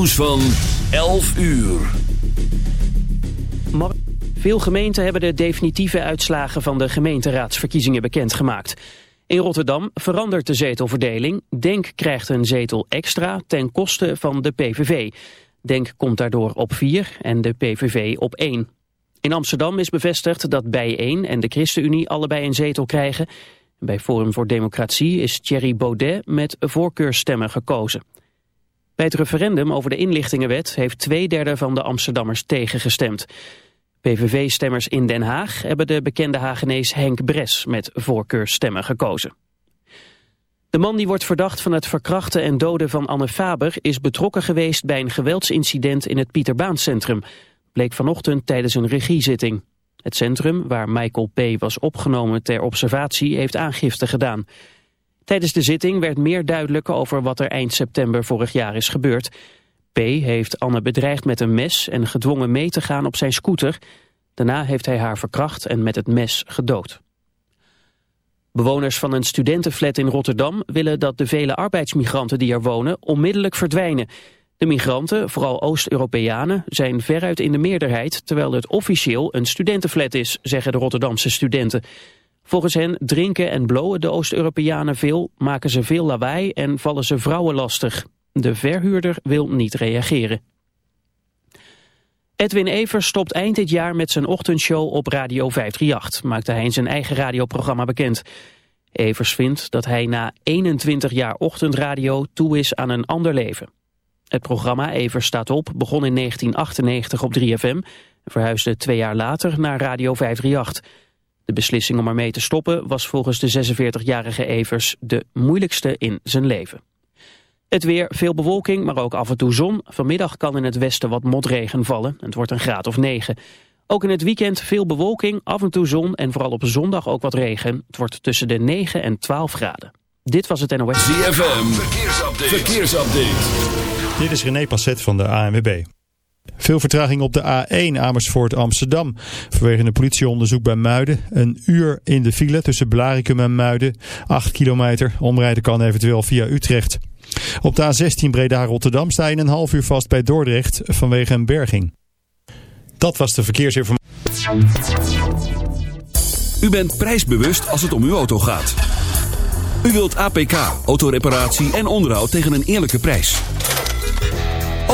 nieuws van 11 uur. Veel gemeenten hebben de definitieve uitslagen van de gemeenteraadsverkiezingen bekendgemaakt. In Rotterdam verandert de zetelverdeling. Denk krijgt een zetel extra ten koste van de PVV. Denk komt daardoor op 4 en de PVV op 1. In Amsterdam is bevestigd dat Bijeen en de ChristenUnie allebei een zetel krijgen. Bij Forum voor Democratie is Thierry Baudet met voorkeurstemmen gekozen. Bij het referendum over de inlichtingenwet heeft twee derde van de Amsterdammers tegengestemd. PVV-stemmers in Den Haag hebben de bekende Hagenees Henk Bres met voorkeurstemmen gekozen. De man die wordt verdacht van het verkrachten en doden van Anne Faber is betrokken geweest bij een geweldsincident in het Pieterbaancentrum, bleek vanochtend tijdens een regiezitting. Het centrum, waar Michael P. was opgenomen ter observatie, heeft aangifte gedaan. Tijdens de zitting werd meer duidelijk over wat er eind september vorig jaar is gebeurd. P. heeft Anne bedreigd met een mes en gedwongen mee te gaan op zijn scooter. Daarna heeft hij haar verkracht en met het mes gedood. Bewoners van een studentenflat in Rotterdam willen dat de vele arbeidsmigranten die er wonen onmiddellijk verdwijnen. De migranten, vooral Oost-Europeanen, zijn veruit in de meerderheid... terwijl het officieel een studentenflat is, zeggen de Rotterdamse studenten. Volgens hen drinken en blowen de Oost-Europeanen veel, maken ze veel lawaai en vallen ze vrouwen lastig. De verhuurder wil niet reageren. Edwin Evers stopt eind dit jaar met zijn ochtendshow op Radio 538, maakte hij zijn eigen radioprogramma bekend. Evers vindt dat hij na 21 jaar ochtendradio toe is aan een ander leven. Het programma Evers staat op begon in 1998 op 3FM en verhuisde twee jaar later naar Radio 538. De beslissing om ermee te stoppen was volgens de 46-jarige Evers de moeilijkste in zijn leven. Het weer, veel bewolking, maar ook af en toe zon. Vanmiddag kan in het westen wat motregen vallen. Het wordt een graad of 9. Ook in het weekend veel bewolking, af en toe zon en vooral op zondag ook wat regen. Het wordt tussen de 9 en 12 graden. Dit was het NOS. ZFM, verkeersupdate. verkeersupdate. Dit is René Passet van de ANWB. Veel vertraging op de A1 Amersfoort Amsterdam. Vanwege een politieonderzoek bij Muiden. Een uur in de file tussen Blaricum en Muiden. 8 kilometer. Omrijden kan eventueel via Utrecht. Op de A16 Breda-Rotterdam sta je een half uur vast bij Dordrecht vanwege een berging. Dat was de verkeersinformatie. U bent prijsbewust als het om uw auto gaat. U wilt APK, autoreparatie en onderhoud tegen een eerlijke prijs.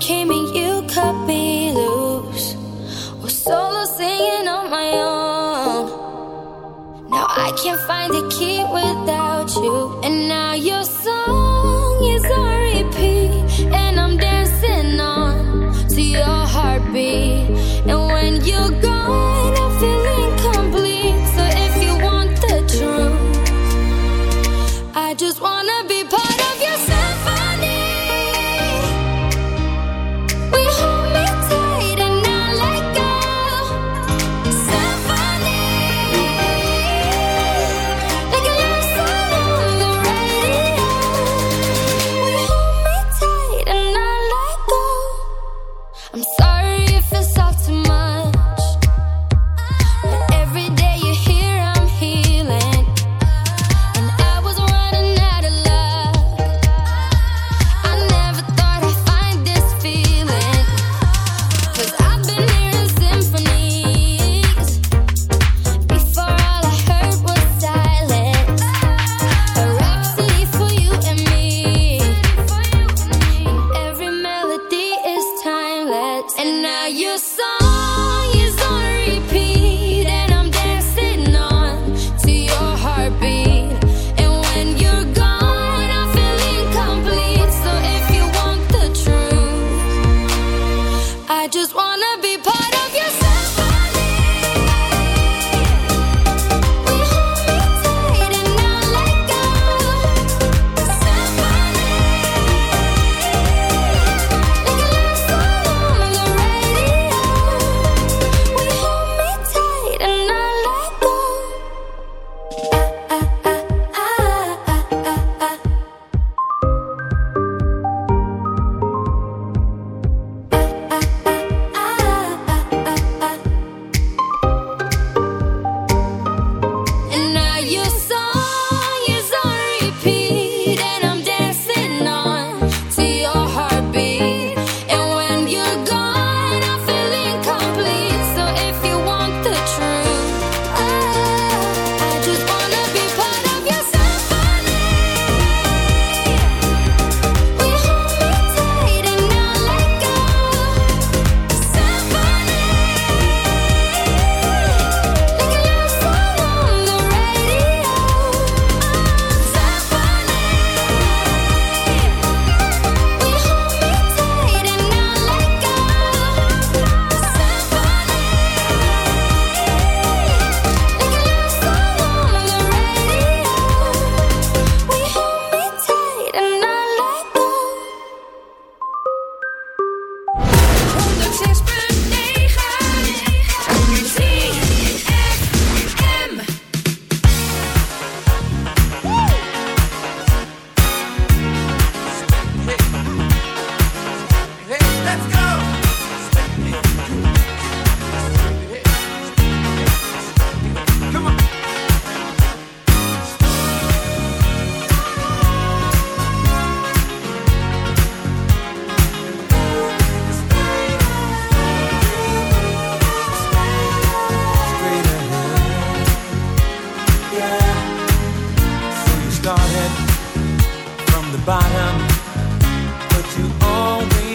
came and you cut me loose. Was solo singing on my own. Now I can't find a key with.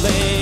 late.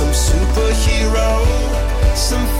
some superhero, some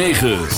106.9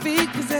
fique quiser.